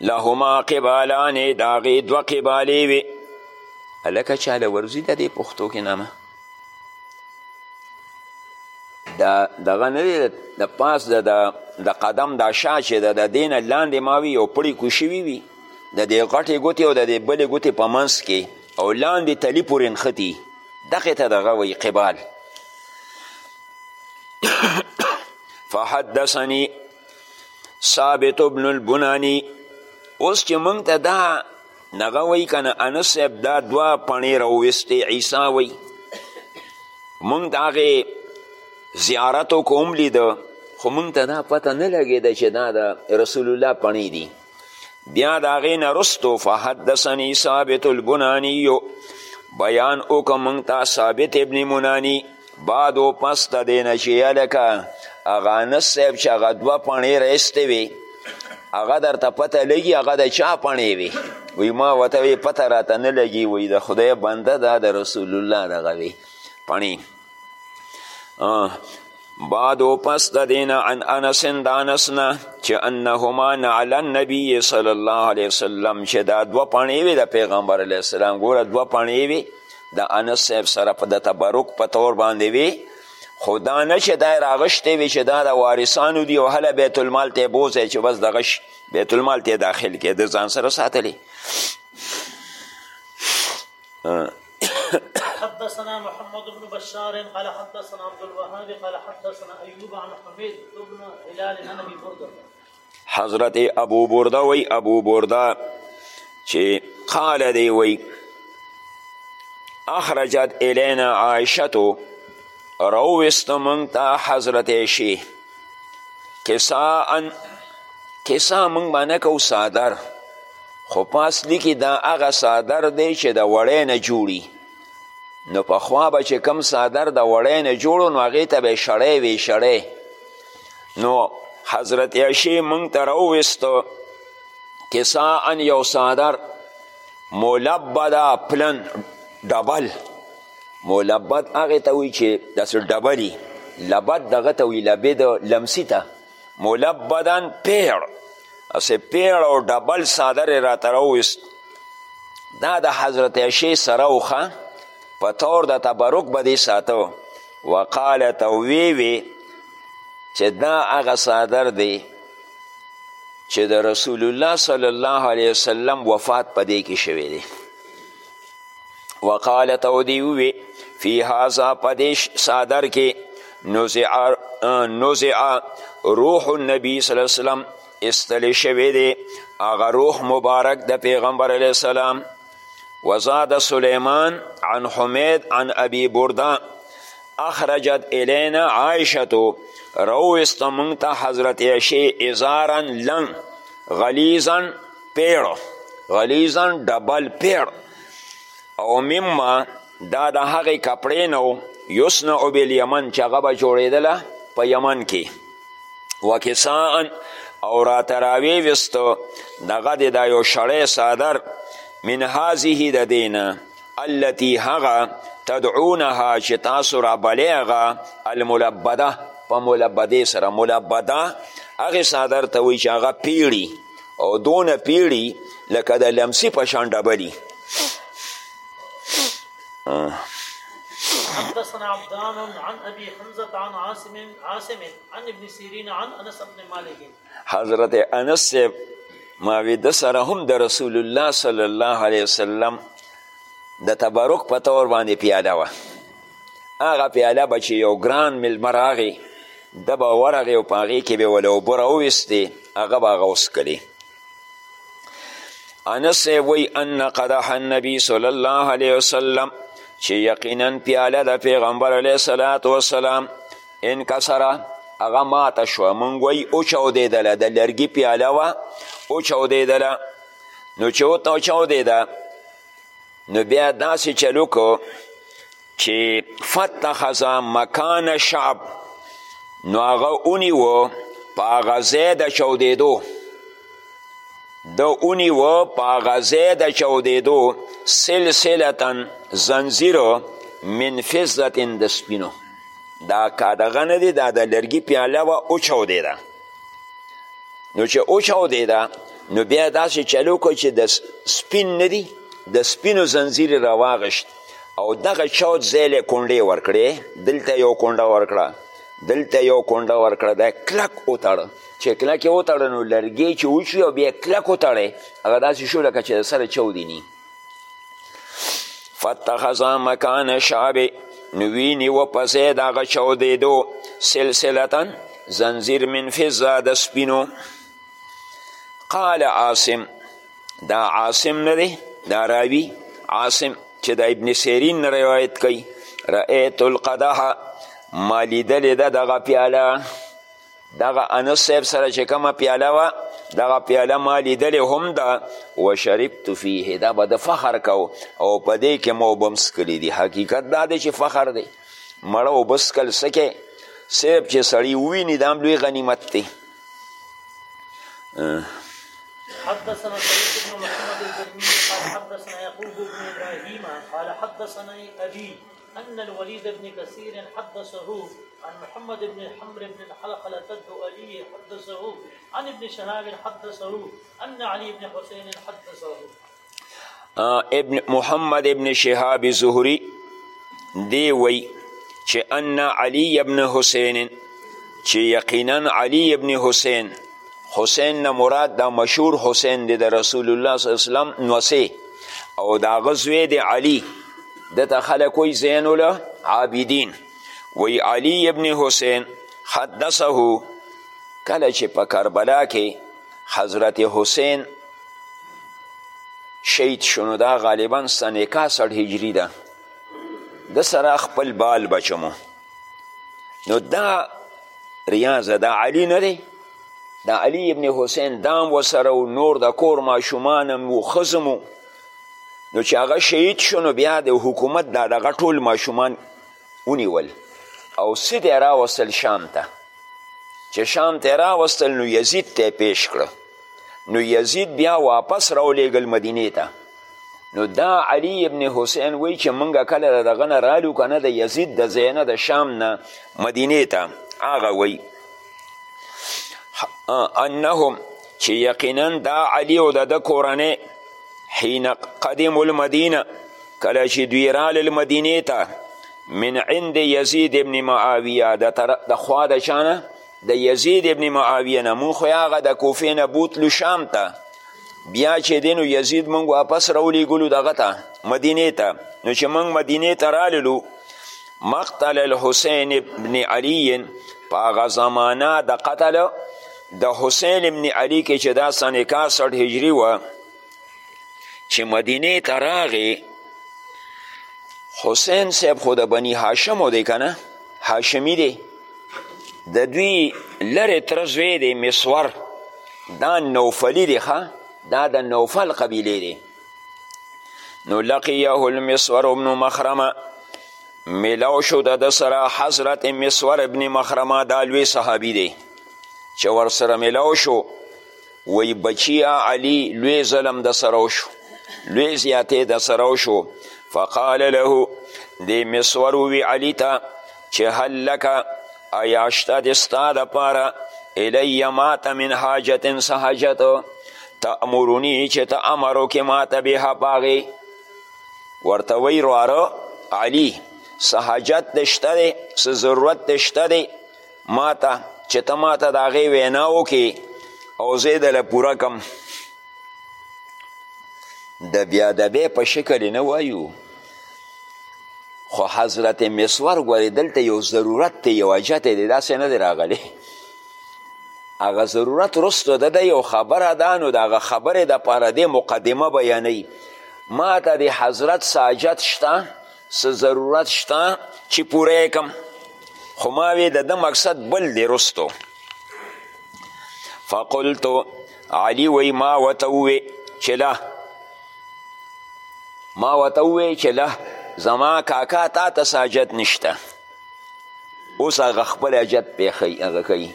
لهما قبالان دا غي دوه قبالې وي هلکه چاله ورځي د دې پښتو کې نامه دا دغه نه دی د پاس د د قدم دا شا چې د د دین لاندې ما وی یو پړی کوشوي وي د دې غټې ګوتې او د دې بلې ګوتې په منځ کې او لاندې تلی پورې نښتي دغې ته دغه وایي قبال فحدثني ثابت ابن البناني اوس چې موږ ته دا نغه وی کنه انس صاحب دا دوا پڼې راوویستې عیسی وی موږ د هغې زیارت وکړو هم لیده خو موږ ته دا پته نه لګېده چې دا د رسول الله پڼې دي بیا د هغې نه رستو فحدثني ثابت البناني بیان وکړه موږ ته ثابت ابن مناني بعد و پس د دې نه چې هلکه هغه انس صاحب چې هغه دوه پڼې رایستې وې هغه درته پته لګي هغه د چا پڼې وې وی ما ورته وی پته راته نه لګي وی د خدای بنده دا د رسول الله دغه وی پڼې بعد و پس د دینه عن انس د انس نه چې انهما نعل النبی صلی الله علیه وسلم چې دا دوه پڼې وې د پیغمبر علیه السلام ګوره دوه پڼې وې د انس صاحب سره په د تبرک په طور باندې وې خو دا نه چې دا راغشتې وي چې دا د وارثانو دي او هله بیت المال ته بوځی چې بس دغه شي بیت المال ته داخل کې د ځان سره ساتلی حدثنا محمد بن بشار قال حدثنا عبد الوهاب قال حدثنا ايوب عن حميد بن هلال عن ابي برده حضرت ابو برده وی ابو برده چې قال دی وی اخرجت الینا عائشتو روست منگ تا حضرت عائشی کسا ان کسا منگ باندې کو صادر خو په اصلي کې دا هغه څادر دی چې د وړی نه جوړي نو پخوا به چې کم څادر د وړی نه جوړو نو هغې ته به یې شړی وې شړی نو حضرت عشی مونږ ته راوویستو کساءن یو څادر ملبده پلن ډبل ملبد هغې ته وایي چې داسې ډبلي لبد دغه ته وایي لبد لمسي ته ملبدن پیړ اسې پیړ او ډبل څادر یې راته راوویست دا د حضرت عشې سره وخه په طور د تبرک به دې ساته وقالت او وی وی چې دا هغه څادر دی چې د رسول الله صلی الله علیه وسلم وفات په دې کې شوی دی وقالت او دی وی فی هذا پدیش صادر کې نزع نزع روح النبی صلی الله علیه وسلم استل شوی دی هغه روح مبارک د پیغمبر علیه السلام وزاد سلیمان عن حمید عن ابی برده اخرجت الینا عائشتو رویست منگتا حضرت عشی ازارا لن غلیزا پیړ غلیظا ډبل پیړ او مما دا د هغې کپړې نه و یصنع بالیمن چې هغه به جوړېدله په یمن کې وکسان او راته راویې ویستو دغه د دا یو شړی صادر من هذه د دینه التي هغه تدعونها چې تاسو را بلې هغه الملبده په ملبدې سره ملبده هغې صادر ته وایي چې هغه پیړي او دونه پیړي لکه د لمسی په شان ډبلي حدثنا عبدان عن ابي حمزه عن عاصم عاصم عن ابن سيرين عن انس بن مالك حضرت انس ماوی د سره هم د رسول الله صلی الله علیه وسلم د تبرک په تور باندې پیاده وه هغه پیاله به چې یو ګران میلمه راغی ده به ورغی او په هغې کې به یې ولې اوبه راوویستې هغه به هغه وڅکلې انس وی ان قدح النبی صلی الله علیه وسلم چې یقینا پیاله د پیغمبر علیه صلات وسلام انکسره هغه ماته شوه مونږ وی وچاودېدله د لرګي پیاله وه وچاودېدله نو چې وچاودېده نو بیا داسې چل وکړو چې فتخذ مکان شعب نو هغه ونیوه په هغه ځای د چاودېدو د ونیوه په هغه ځای د چاودېدو سلسلتا زنځیر من فضة د سپینو دا کادغه نه دی دا د لرګي پیاله وه وچاودېده نو چې وچاودېده نو بیا داسې چل وکړ چې د سپین نه دي د سپینو زنځیرې راواغشت او دغه چاود ځای له کونډې ورکړې دلته یو کونډه ورکړه دلته یو کونډه ورکړه دا کلک وتړه چې کلک یې وتړه نو لرګی چې وچوي او بیا کلک وتړی هغه داسې شو لکه چې د سره چاودي نی فتخذا مکان شعبی نوینی و پسې د هغه چاودېدو سلسلتا زنځیر من فضه د سپینو قال عاصم دا عاصم نه دی دا راوي عاصم چې د ابن سیرین روایت کوي رأیت القدح ما لیدلې ده دغه پیاله دغه انس صاحب سره چې کومه پیاله وه دغه پیاله ما لیدلې هم ده و شربت فیه دا به د فخر کو او په دې کې مو اوبه څکلي دي حقیقت دا دی چې فخر دی مړه اوبه څکل څکې صاحب چې سړی وویني دا هم لوی غنیمت دی حدثنا سعيد بن محمد البرمي قال حدثنا يعقوب بن ابراهيم قال حدثنا ابي ان الوليد بن كثير حدثه عن محمد بن حمر بن الحلقلة الدؤلي حدثه عن ابن شهاب حدثه ان علي بن حسين حدثه آه، ابن محمد ابن شهاب الزهري دی وی چې ان علي ابن حسين چې یقینا علي ابن حسين حسين نه مراد دا مشهور حسين دی د رسول الله صلی الله علیه وسلم نوسه او دا غزوی دی علي دته خلک وی زین العابدین وی علی ابن حسین حدثه کله چې په کربلا کې حضرت حسین شهید شنو دا غالبا سنه کاسړ هجری ده د سره خپل بال بچمو نو دا ریاض دا علی نه دی دا علی ابن حسین دام وسره و نور د دا کور ماشومانم و خزمو نو چې هغه شهید شو نو بیا د حکومت دا دغه ټول ماشومان ونیول او څه دی راوستل شام ته چې شام ته راوستل نو یزید ته پیش کړه نو یزید بیا واپس راولیږل مدینې ته نو دا علی ابن حسین وی چې موږ کله د دغه نه رالو که نه د یزید د ځای نه د شام نه مدینې ته هغه وی انهم چې یقینا دا علی او د ده کورنۍ حین قدموا المدینه کله چې دوی رالل مدینې ته من عند یزید ابن معاویه د خوا د چانه د یزید ابن معاویه نه مونږ خو هغه د کوفې نه بوتلو شام ته بیا چې دی نو یزید مونږ واپس راولیږلو دغه ته مدینې ته نو چې مونږ مدینې ته راللو مقتل الحسین ابن علی په هغه زمانه د قتل د حسین ابن علی کې چې دا سن اکاسټ هجري وه چې مدینې ته راغې حسین صاحب خو د بني هاشمو دی که نه هاشمي دی د دوی لرې تره زوی دی مسور دا نوفلي دی ښه دا د نوفل قبیلې دی نو لقیه المسور ابن مخرمه ملاو شو د ده سره حضرت مسور ابن مخرمه دا لوی صحابي دی چې ورسره ملاو شو وی بچیا علی لوی ظلم د سره وشو لوی زیاتې د سره وشو فقال له دې مسور وی علی ته چې هل لک ایا شته د ستا دپاره الی ماته من حاجت څه حاجت تأمروني چې ته امر وکې ماته بها په هغې ورته وایي رواره علي څه حاجت دې شته دی څه ضرورت دې شته دی ماته چې ته ماته د هغې وینا وکې او زه یې دله پوره کم د بیادبۍ په شکل نه وایو خو حضرت مسور ګورې دلته یو ضرورت دی یو حاجت دی داسې نه دی راغلی هغه ضرورت رستو ده ده یو خبره ده نو د هغه خبرې دپاره دې مقدمه بیانوي ما ته د حضرت څه حاجت شته څه ضرورت شته چې پوره یې کړم خو ما وې د ده مقصد بل دی رستو فقلتو علی وی ما وته ووی چې له ما وته ووی چې له زما کاکا تا ته ساجت نشته اوس هغه خپل حاجت پېښوي هغه کوي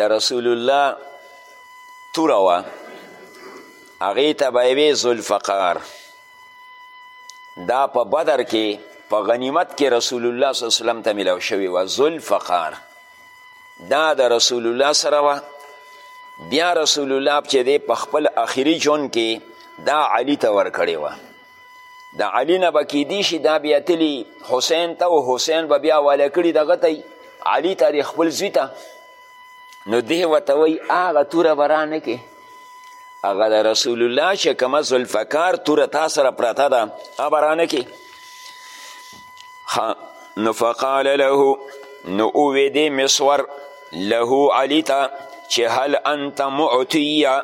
د رسول الله توره وه هغې ته به یې ذوالفقار دا په بدر کې په غنیمت کې رسول الله صلی الله علیه وسلم ته ملاو شوی وه ذوالفقار دا د رسول الله سره وه بیا رسول الله چې دی په خپل اخري ژوند کې دا علي ته ورکړې وه د علي نه به کیدی شي دا بیا تلي حسین ته او حسین به بیا واله کړي دغه ته علي ته خپل زوی ته نو دی ورته وایي هغه توره به رانه کې هغه د رسول الله چې کومه ذوالفقار توره تا سره پرته ده هغه به رانه کې نو فقال له نو اووې دې مسور له علي ته چې هل انت معطیه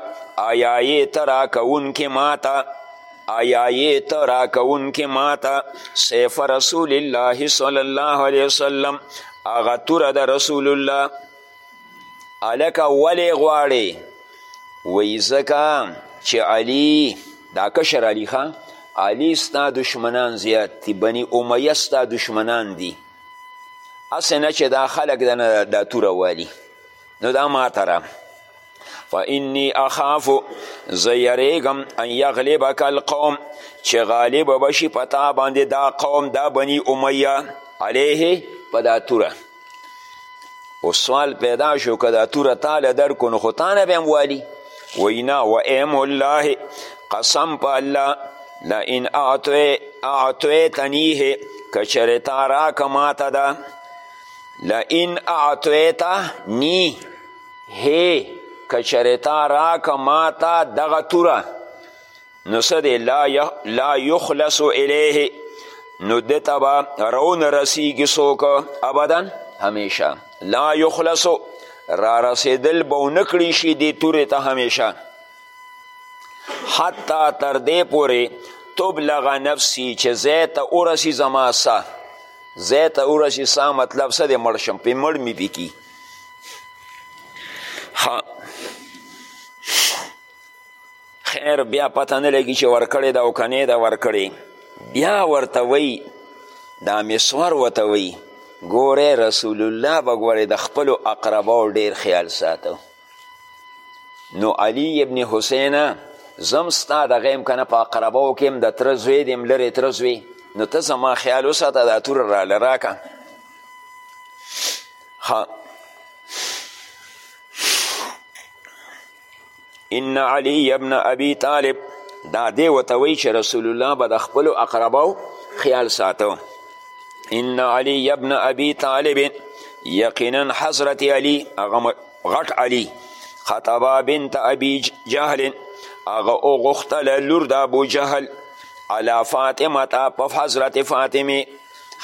آیا یې ته راکوونکې ماته آیا یې ته راکوونکې ماته سیف رسول الله صلی الله علیه وسلم هغه توره د رسول الله الکه ولې غواړې وی ځکه چې علی دا کشر علی ښه علی ستا دشمنان زیات دي بني امیه ستا دشمنان دي هسې نه چې دا خلک د نه دا توره والي نو دا ماته را فانی اخاف زه یریږم ان یغلبک القوم چې غالب بشي په تا باندې دا قوم دا بني امیه علیه په دا توره او سوال پیدا شو که دا توره تاله درکو نو خو تانه به هم والي وایي نه وایم الله قسم په الله لئن اعطیتنیه که چېرې تا راکه ماته ده لئن اعطیتنیه که چېرې تا راکه ماته دغه توره نو څه دی لا, یخ... لا یخلص الیه نو ده ته به رون رسیږي څوک ابدا همیشه لا یخلص را رسېدل به ونه کړی شي دې تورې ته همیشه حتی تر دې پورې تبلغ نفسي چې ځای ته ورسي زما ساه ځای ته ورسي ساه مطلب څه دی مړ شم پې مړ مې پې کي خیر بیا پته نه لګي چې ورکړې ده او که نه ده ورکړې بیا ورته وایي دا مسور ورته وایي ګوره رسول الله به ګوره د خپلو اقرباو ډیر خیال ساته نو علی ابن حسین زم ستا د غیم کنه په اقرباو کې هم د تره زوی دیم لرې تره زوی نو ته زما خیال وساته دا توره راله راکه ان علی ابن ابي طالب دا دی ورته وایي چې رسول الله به د خپلو اقرباو خیال ساتو ان علی ابن ابي طالب یقینا حضرت علی هغه غټ علی خطبا بنت ابي جهل هغه وغوښتله لور د ابو جهل علا فاطمه په حضرت فاطمه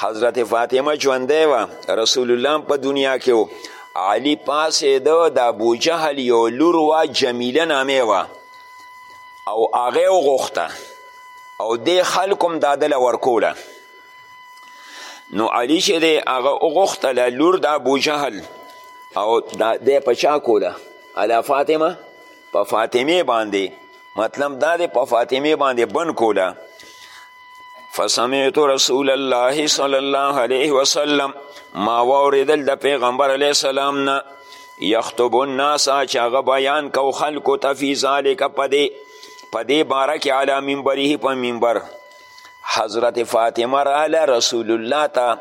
حضرت فاطمه ژوندی وه رسول الله په دنیا کې و علی پاسېده د ابوجهل یو لور وه جمیله نامې وه او هغه یې وغوښته او دې خلکو هم دا دله ورکوله نو علی چې دی هغه وغوښتله لور د ابوجهل او دا دی په چا کوله علا فاطمه په فاطمه باندې مطلب دا دی په فاطمه باندې بن کوله فسمعت رسول الله صلی الله علیه وسلم ما واوریدل د پیغمبر علیه السلام نه یخطب الناس چې هغه بیان کو خلکو ته فی ذالک په دې په دې باره کې علی منبره په منبر حضرت فاطمه راله رسول الله ته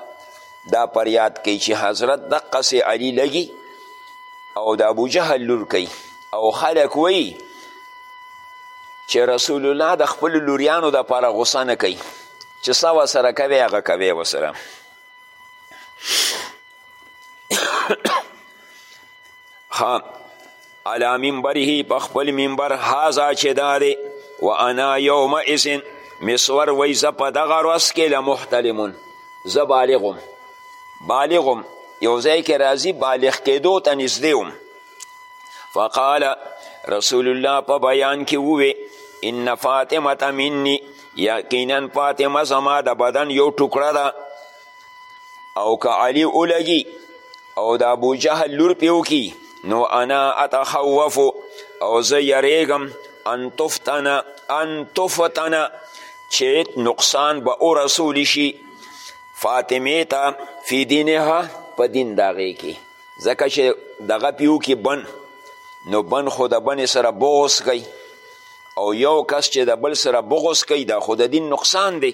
دا پریاد کوي چې حضرت دقسې علي لګي او د ابوجهل لور کوي او خلک وایي چې رسول الله د خپل لوریانو د پاره غوسه نه کوي چې څه وسره کوي هغه کوي وسره ها علا منبره په خپل منبر هذا چې دا دی و انا یوم اذن مسور وی زه په دغه ورځ کې لمحتلمون زه بالغم بالغم یو ځای کې راځي بالغ کېدو ته نږدې وم فقال رسول الله په بیان کې ووی ان فاطمه مني یقینا فاطمه زما د بدن یو ټوکړه ده او که علی ولګي او د ابو جهل لور پې وکړي نو انا اتخوف او زه یریږم ان تفتنه ان تفتنه چې نقصان به ورسول شي فاطمې ته فی دینها په دین د هغې کې ځکه چې دغه پې وکړي بن نو بن خو د بنې سره بغض کوي او یو کس چې د بل سره بغض کوي دا خو د دین نقصان دی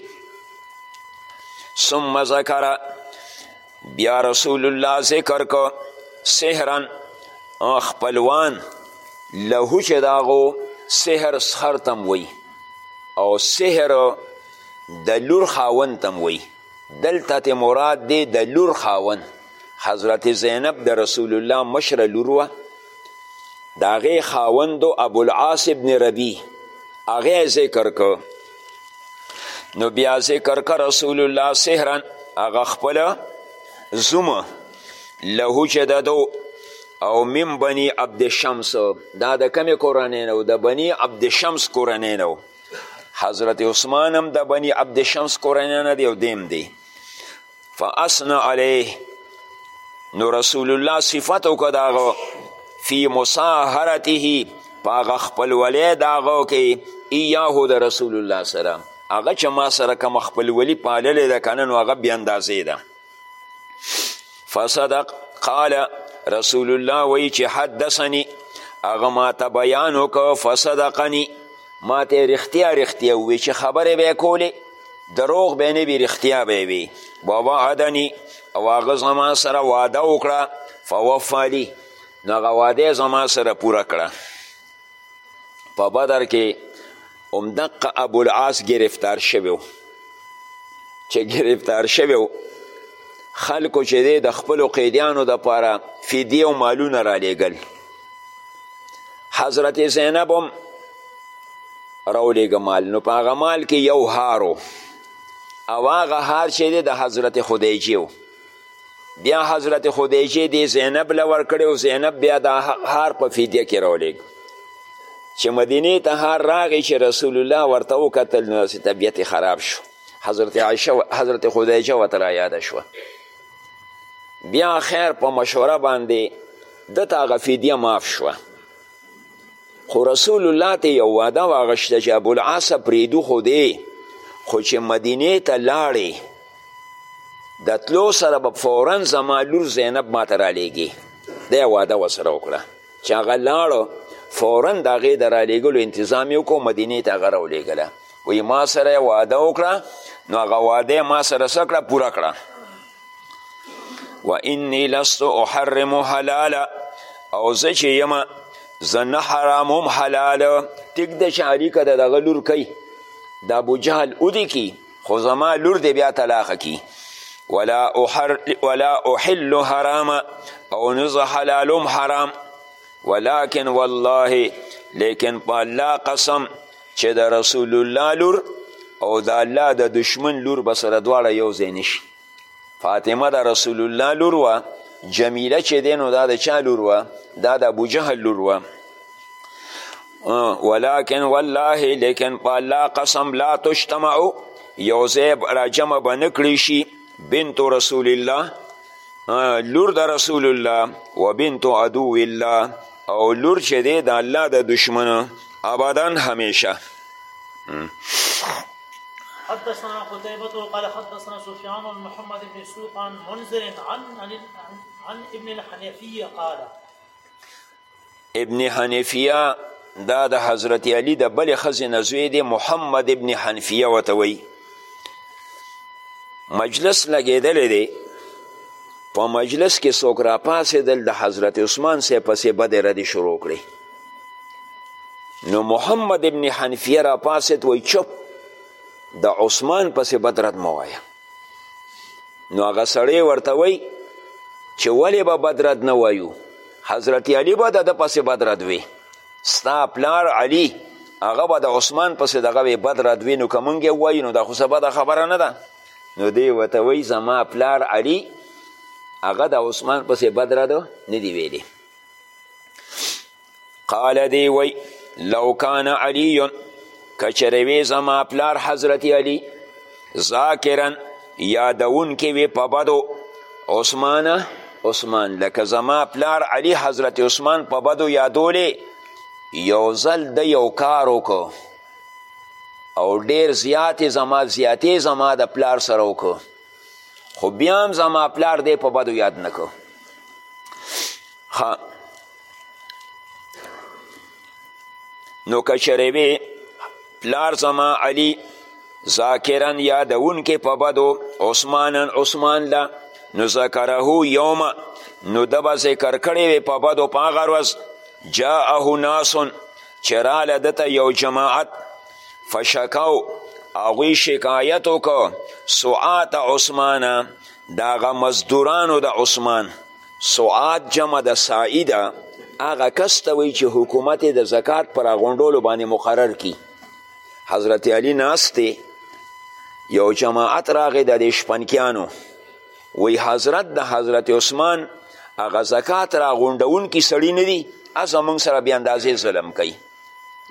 ثم ذکر بیا رسول الله ذکر کو سحرا خپلوان له چې د هغو سحر سخر تم وی او سحر د لور خاوند تم وی دلته ته مراد دی د لور خاوند حضرت زینب د رسول الله مشره لور وه د هغې خاوند ابوالعاص ابن ربی هغه ذکر کو نو بیا ذکر که رسول الله سهرا هغه خپله زومه له چې د دو او من بنی عبد شمس دا د کمی کورنۍ نه د بنی عبد شمس کورنۍ نه حضرت عثمان هم د بني عبد شمس کورنۍ نه دی او دیم دی فاثنى علیه نو رسول الله صفت وکړه د هغه فی مصاهرته په هغه خپلولۍ د هغه کې ایاهو د رسول الله سره هغه چې ما سره کوم خپلولي پاللې ده که نه نو هغه بې اندازې ده فصدق قال رسول الله وی چې حدثني هغه ماته بیان وکړ فصدقني ماته رښتیا رښتیا ووی چې خبرې به یې کولې دروغ به نه وي رښتیا به وي ووعدني او هغه زما سره واده وکړه فوفا لي نو هغه واده زما سره پوره کړه په بدر کې همدقه ابوالعاص گرفتار شوی و چې گرفتار شوی و خلکو چې دی د خپلو قیدیانو دپاره فدیه او مالونه رالیږل حضرت زینب هم راولیږه مال نو په هغه مال کې یو هارو او هغه هار چې دی د حضرت خدیجې و بیا حضرت خدیجه دی زینب له ورکړی او زینب بیا دا هار په فدیه کې راولېږ چې مدینې ته هار راغی چې رسول الله ورته وکتل نو داسې طبیعت خراب شو حضرت عایشه حضرت خدیجه ورته رایاده شوه بیا خیر په مشوره باندې دته هغه فدیه معاف شوه خو رسول الله ته یو وعده واغشته چې ابوالعاص پرېږدو خو دی خو چې مدینې ته لاړې د تلو سره به فورا زما لور زینب ماته رالیږي دی واده ورسره وکړه چې هغه لاړو فورا د هغې د رالیږلو انتظام یې وکړو مدینې ته هغه راولیږله وایي ما سره یې واده وکړه نو هغه واده ما سره څه کړه پوره کړه و انی لست احرم حلالا او زه چې یم زه نه حراموم حلال ټیک ده چې علي که د دغه لور کوي د ابوجهل ودې کی خو زما لور دې بیا طلاقه کی ولا, أحر ولا احل حراما او نه زه حلالوم حرام ولكن والله لیکن په الله قسم چې د رسول الله لور او د الله د دشمن لور به سره دواړه یو ځای نشي فاطمه د رسول الله لور وه جمیله چې دی نو دا د چا لور وه دا د ابوجهل لور وه ولكن والله لیکن په الله قسم لا تجتمعو یو ځای راجمع به نه کړی شي بنت رسول الله لور د رسول الله و بنت عدو الله او لور چې دی د الله د دشمنو ابدا همیشه حدثنا قتيبة قال حدثنا سفيان محمد بن سوق عن منذر عن عن, عن ابن الحنفية قال ابن حنفیه دا د حضرت علی د بلې ښځې نه زوی دی محمد ابن حنفیه ورته وایي مجلس لګېدلی دی په مجلس کې څوک راپاڅېدل د حضرت عثمان صاحب پسې بدې ردې شروع کړې نو محمد ابن حنفیه راپاڅېد وایي چپ د عثمان پسې بد رد مه وایه نو هغه سړی ورته وی چې ولې به بدرد نه وایو حضرت علی به د ده پسې بدرد وی ستا پلار علی هغه به د عثمان پسې دغه وی بدرد وی نو که مونږ یې ووایو نو دا خو څه بده خبره نه ده نو دی ورته وی زما پلار علی هغه د عثمان پسې بدرد نه دی ویلی قال دی وی لو کان علی کچروی زما پلار حضرت علی ذاکرا یادون کې وی په بدو عثمان عثمان لکه زما پلار علی حضرت عثمان په بدو یادولې یو ځل د یو کار وکړو او ډیر زیات زما زیاتې زما د پلار سره وکړو خو بیا هم زما پلار دی په بدو یاد نکړو نو که چېرې وي پلار زما علي ذاکرا یادونکې په بدو عثمانا عثمان له نو ذکره یومه نو ده به ذکر کړی وي په بدو په هغه ورځ جاءه ناس چې راله ده ته یو جماعت فشکو هغوی شکایت وکړو سوعات عثمانه د هغه مزدورانو د عثمان سعاد جمع د سعی ده هغه کس ته وایي چې حکومت د زکات پر غونډولو باندې مقرر کی حضرت علی ناست یو جماعت راغی د شپنکیانو وی حضرت د حضرت عثمان هغه زکات را غونډونکي سړي نه دي هسه موږ سره بې اندازې ظلم کوي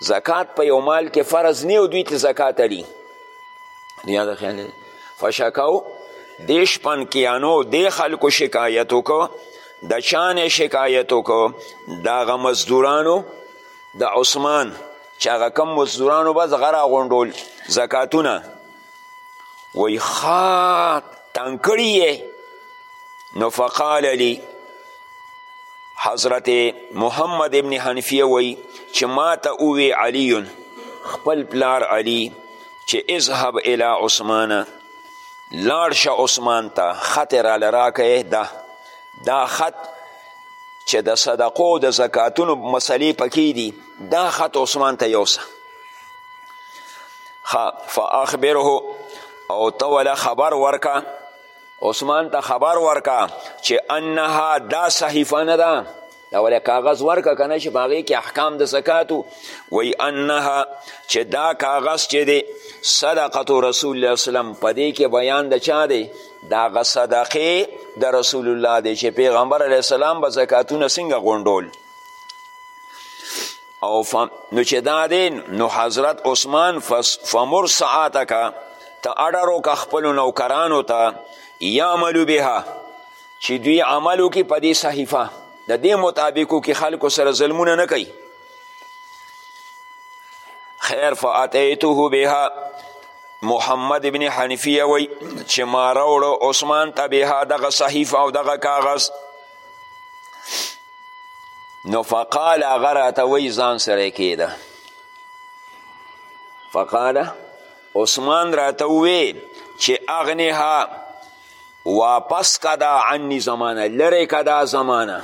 زکات په یو مال کې فرض نه او دوی ته زکات اړي یاد خیال فشکاو دې شپن کیانو دې خلکو شکایت وکړو د چانې شکایت وکړو د هغه مزدورانو د عثمان چې هغه کم مزدورانو به زغه راغونډول زکاتونه وی ښه تنګ کړی یې نو فقال لی حضرت محمد ابن حنفیه وی چې ما ته اووی علی خپل پلار علی چې اذهب الی عثمانه لاړ شه عثمان ته خط یې راله راکړی ده دا خط چې د صدقو د زکاتونو مسلې پکې دي دا خط عثمان ته یوسه فاخبره او ته ولا خبر ورکا عثمان ته خبر ورکا چې انها دا صحیفه نه ده دا ولا کاغذ ورکا کنه چې باغې کې احکام د زکاتو وی انها چې دا کاغذ چې دی صدقه رسول الله اسلام په دې کې بیان د چا دی دا غ صدقه د رسول الله دی چې پیغمبر علیه السلام به زکاتونه څنګه غونډول او فم نو چې دا دین نو حضرت عثمان فس فمر ساعتک ته اډر وکړه خپلو نوکرانو ته یعملو بها چې دوی عمل وکړي په دې صحیفه د دې مطابق وکړي خلکو سره ظلمونه نه کوي خیر فاتیته بها محمد ابن حنیفیه وی چې ما راوړو عثمان ته بها دغه صحیفه او دغه کاغذ نو فقال هغه راته وایي ځان سره کېده فقال عثمان راته ووی چې اغنها واپس که دا عني زمانه لرې که دا زمانه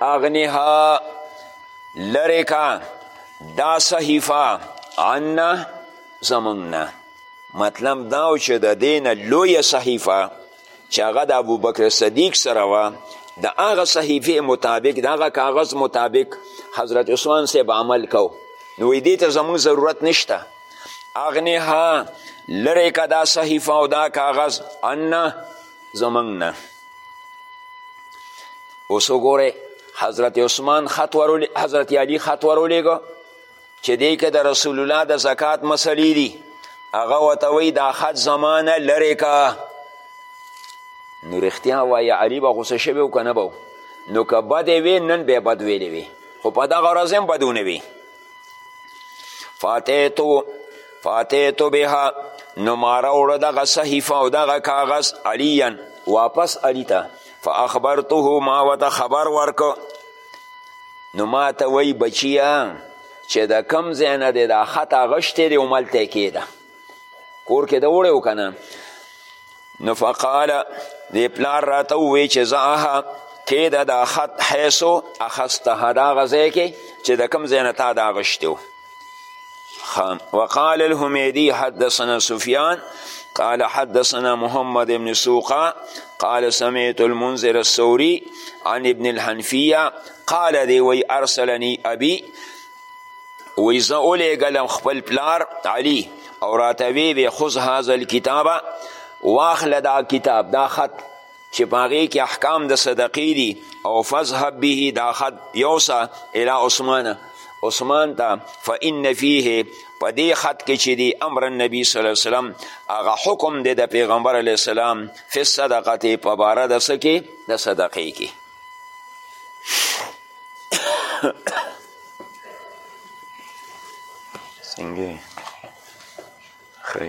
اغنها لرې که دا صحیفه عنا زمونږ نه مطلب دا و چې د دې نه لویه صحیفه چې هغه د ابوبکر صدیق سره وه د هغه صحیفې مطابق د هغه کاغذ مطابق حضرت عثمان صاحب عمل کو نو وی دې ته زموږ ضرورت نشته اغنها لرې که دا صحیفه او دا کاغذ انه زموږ نه اوس وګورئ حضرت عثمان خط ورولې حضرت علی خط ورولېږه چې دی که د رسول الله د زکات مسلې دي هغه ورته وایي دا خط زمانه لرې که نو رښتیا وایي علي به غوسه شوی و که نه به نو که بد وی نن به بد ویلی وي خو په دغه ورځ هم بد ونه وي فاتیتو فاتیتو بها نو ما راوړه دغه صحیفه او دغه کاغذ علیا واپس علي ته فاخبرته ما ورته خبر ورکړ نو ما ته وایي بچیه چې د کم ځای نه دی دا خط اغشتی دی هملته یې کېږده کور کې د وړی و که نه نو فقاله دې پلار راته ووایي چې ځاها کېږده دا خط حیثو اخستها دا هغه ځای کې چې د کم ځای نه تا دا اغشتی و خام وقال الهميدي حدثنا سفيان قال حدثنا محمد بن سوقا قال سمعت المنذر الثوري عن ابن الحنفية قال دي وي أرسلني ابي وی زه قلم خبل بلار علي او راته وی خذ هذا الكتاب واخل دا كتاب دا خط چې په هغې کې احکام د صدقې دي او فذهب به دا خد یوسه الی عثمان عثمان ته فان فیه په دې خط کې چې دی امر النبي صلی الله علیه وسلم هغه حکم دی د پیغمبر علیه السلام فی الصدقه په باره د څه کې د صدقې کې څنګه ښه